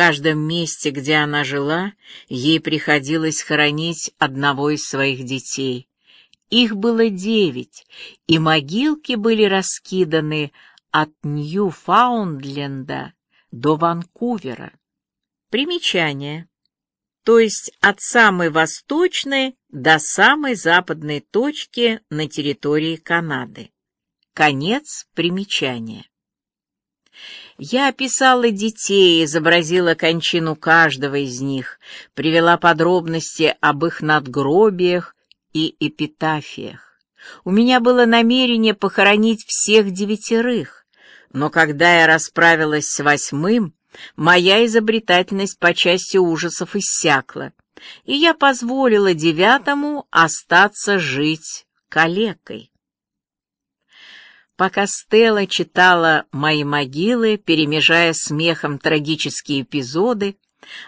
каждом месте, где она жила, ей приходилось хоронить одного из своих детей. Их было девять, и могилки были раскиданы от Ньюфаундленда до Ванкувера. Примечание. То есть от самой восточной до самой западной точки на территории Канады. Конец примечания. Я описала детей, изобразила кончину каждого из них, привела подробности об их надгробиях и эпитафиях. У меня было намерение похоронить всех девятерых, но когда я расправилась с восьмым, моя изобретательность по части ужасов иссякла, и я позволила девятому остаться жить калекой. Пока Стелла читала «Мои могилы», перемежая смехом трагические эпизоды,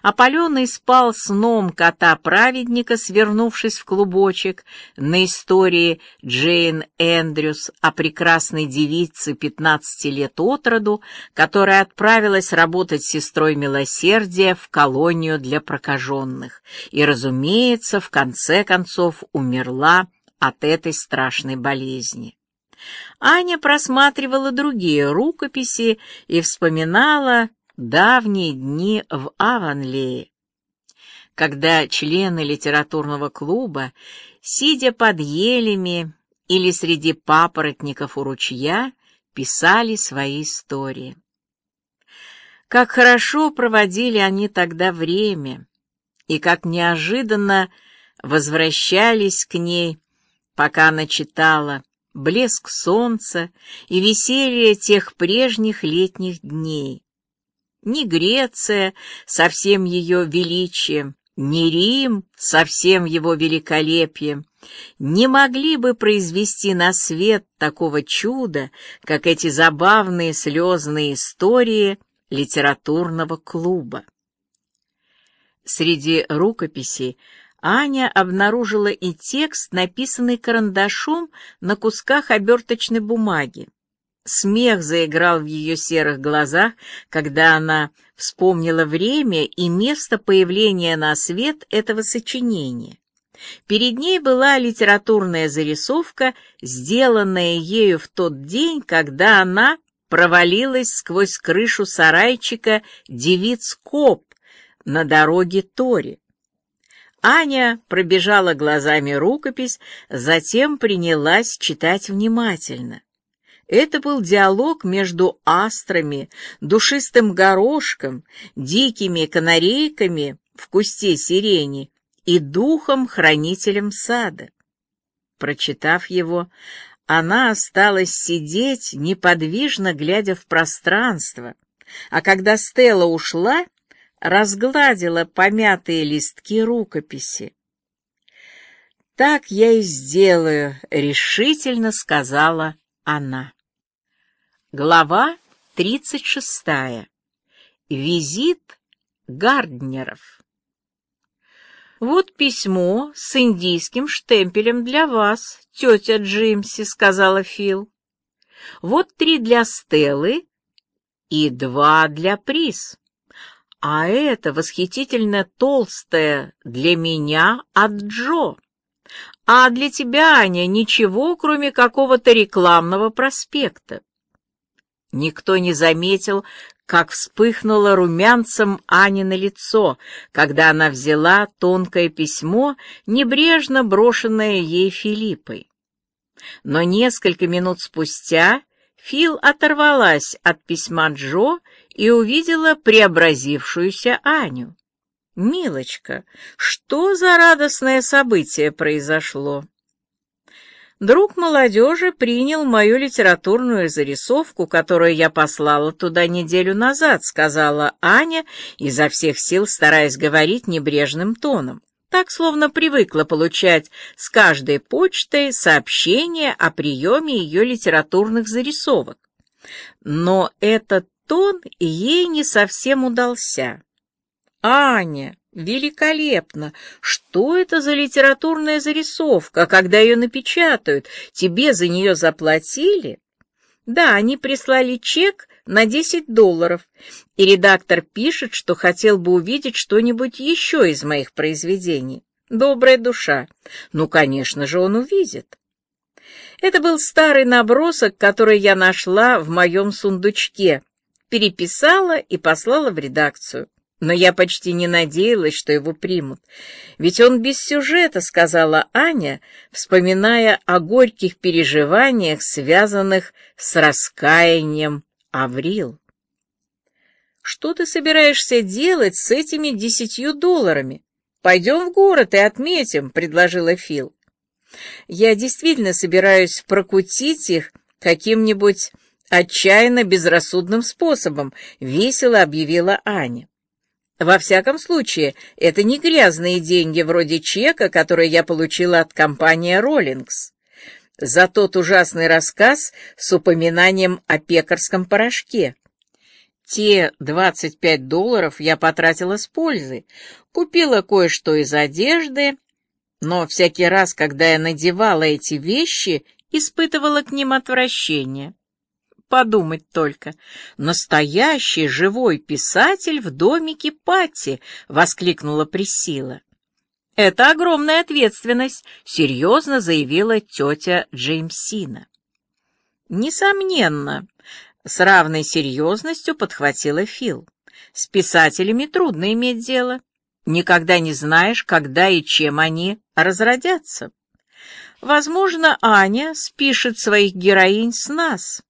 Аполленный спал сном кота-праведника, свернувшись в клубочек, на истории Джейн Эндрюс о прекрасной девице 15 лет от роду, которая отправилась работать сестрой милосердия в колонию для прокаженных и, разумеется, в конце концов умерла от этой страшной болезни. Аня просматривала другие рукописи и вспоминала давние дни в Аванлее, когда члены литературного клуба, сидя под елями или среди папоротников у ручья, писали свои истории. Как хорошо проводили они тогда время, и как неожиданно возвращались к ней, пока она читала, блеск солнца и веселье тех прежних летних дней. Ни Греция со всем ее величием, ни Рим со всем его великолепием не могли бы произвести на свет такого чуда, как эти забавные слезные истории литературного клуба. Среди рукописей Аня обнаружила и текст, написанный карандашом на кусках оберточной бумаги. Смех заиграл в ее серых глазах, когда она вспомнила время и место появления на свет этого сочинения. Перед ней была литературная зарисовка, сделанная ею в тот день, когда она провалилась сквозь крышу сарайчика девиц Коп на дороге Тори. Аня пробежала глазами рукопись, затем принялась читать внимательно. Это был диалог между астрами, душистым горошком, дикими канарейками в кусте сирени и духом-хранителем сада. Прочитав его, она осталась сидеть, неподвижно глядя в пространство, а когда Стелла ушла, разгладила помятые листки рукописи. «Так я и сделаю», — решительно сказала она. Глава тридцать шестая. Визит Гарднеров. «Вот письмо с индийским штемпелем для вас, тетя Джимси», — сказала Фил. «Вот три для Стеллы и два для Приз». А это восхитительно толстое для меня от Джо. А для тебя, Аня, ничего, кроме какого-то рекламного проспекта. Никто не заметил, как вспыхнуло румянцем Ани на лицо, когда она взяла тонкое письмо, небрежно брошенное ей Филиппой. Но несколько минут спустя Фил оторвалась от письма Джо и увидела преобразившуюся Аню. «Милочка, что за радостное событие произошло?» Друг молодежи принял мою литературную зарисовку, которую я послала туда неделю назад, сказала Аня, изо всех сил стараясь говорить небрежным тоном. Так, словно привыкла получать с каждой почтой сообщения о приеме ее литературных зарисовок. Но этот тон ей не совсем удался. «Аня, великолепно! Что это за литературная зарисовка? Когда ее напечатают, тебе за нее заплатили?» «Да, они прислали чек на 10 долларов, и редактор пишет, что хотел бы увидеть что-нибудь еще из моих произведений. Добрая душа. Ну, конечно же, он увидит. Это был старый набросок, который я нашла в моем сундучке, переписала и послала в редакцию. Но я почти не надеялась, что его примут. Ведь он без сюжета, сказала Аня, вспоминая о горьких переживаниях, связанных с раскаянием Аврил. «Что ты собираешься делать с этими десятью долларами? Пойдем в город и отметим», — предложила Фил. «Я действительно собираюсь прокутить их каким-нибудь отчаянно безрассудным способом», — весело объявила Аня. Во всяком случае, это не грязные деньги вроде чека, который я получила от компании «Роллингс» за тот ужасный рассказ с упоминанием о пекарском порошке. Те 25 долларов я потратила с пользой, купила кое-что из одежды, но всякий раз, когда я надевала эти вещи, испытывала к ним отвращение. Подумать только. Настоящий живой писатель в домике Пати, воскликнула Присила. Это огромная ответственность, серьезно заявила тетя Джеймсина. Несомненно, с равной серьезностью подхватила Фил. С писателями трудно иметь дело. Никогда не знаешь, когда и чем они разродятся. Возможно, Аня спишет своих героинь с нас.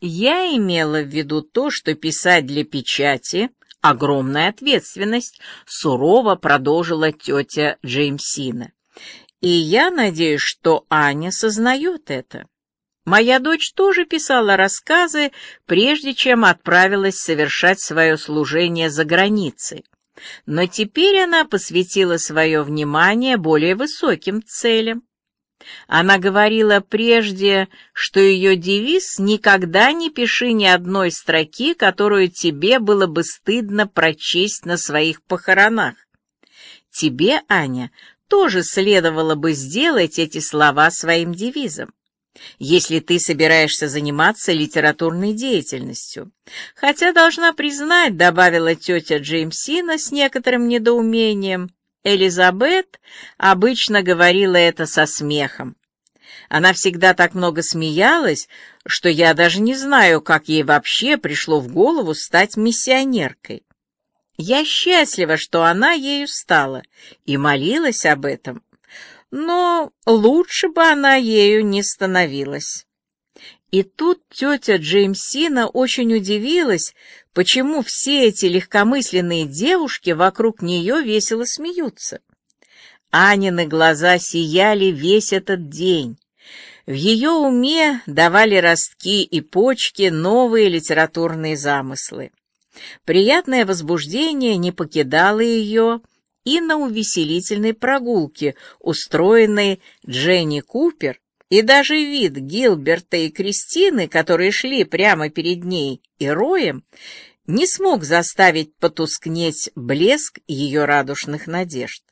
Я имела в виду то, что писать для печати — огромная ответственность, сурово продолжила тетя Джеймсина. И я надеюсь, что Аня сознает это. Моя дочь тоже писала рассказы, прежде чем отправилась совершать свое служение за границей. Но теперь она посвятила свое внимание более высоким целям. Она говорила прежде, что ее девиз «Никогда не пиши ни одной строки, которую тебе было бы стыдно прочесть на своих похоронах». Тебе, Аня, тоже следовало бы сделать эти слова своим девизом, если ты собираешься заниматься литературной деятельностью. Хотя, должна признать, добавила тетя Джеймсина с некоторым недоумением, Элизабет обычно говорила это со смехом. Она всегда так много смеялась, что я даже не знаю, как ей вообще пришло в голову стать миссионеркой. Я счастлива, что она ею стала, и молилась об этом. Но лучше бы она ею не становилась. И тут тетя Джеймсина очень удивилась, почему все эти легкомысленные девушки вокруг нее весело смеются. Анины глаза сияли весь этот день. В ее уме давали ростки и почки новые литературные замыслы. Приятное возбуждение не покидало ее и на увеселительной прогулке, устроенной Дженни Купер, и даже вид Гилберта и Кристины, которые шли прямо перед ней и роем, не смог заставить потускнеть блеск ее радушных надежд.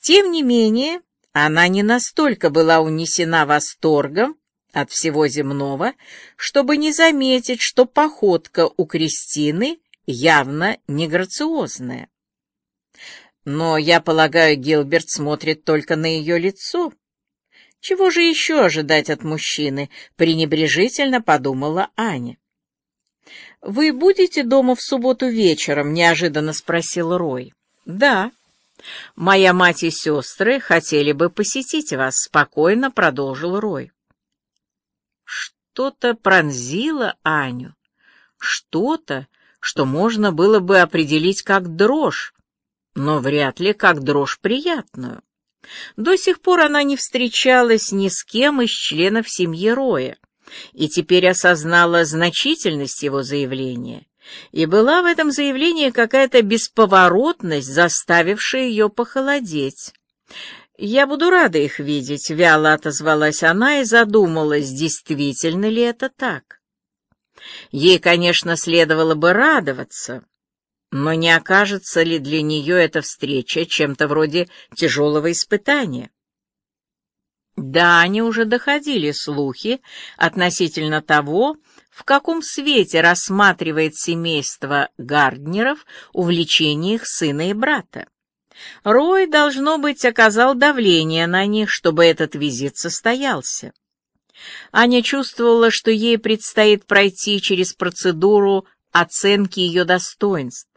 Тем не менее, она не настолько была унесена восторгом от всего земного, чтобы не заметить, что походка у Кристины явно не грациозная. Но, я полагаю, Гилберт смотрит только на ее лицо. Чего же еще ожидать от мужчины, пренебрежительно подумала Аня. «Вы будете дома в субботу вечером?» — неожиданно спросил Рой. «Да». «Моя мать и сестры хотели бы посетить вас», — спокойно продолжил Рой. Что-то пронзило Аню. Что-то, что можно было бы определить как дрожь, но вряд ли как дрожь приятную. До сих пор она не встречалась ни с кем из членов семьи Роя и теперь осознала значительность его заявления. И была в этом заявлении какая-то бесповоротность, заставившая ее похолодеть. «Я буду рада их видеть», — вяло отозвалась она и задумалась, действительно ли это так. Ей, конечно, следовало бы радоваться, но не окажется ли для нее эта встреча чем-то вроде тяжелого испытания? Да, они уже доходили слухи относительно того, в каком свете рассматривает семейство Гарднеров увлечение их сына и брата. Рой, должно быть, оказал давление на них, чтобы этот визит состоялся. Аня чувствовала, что ей предстоит пройти через процедуру оценки ее достоинств.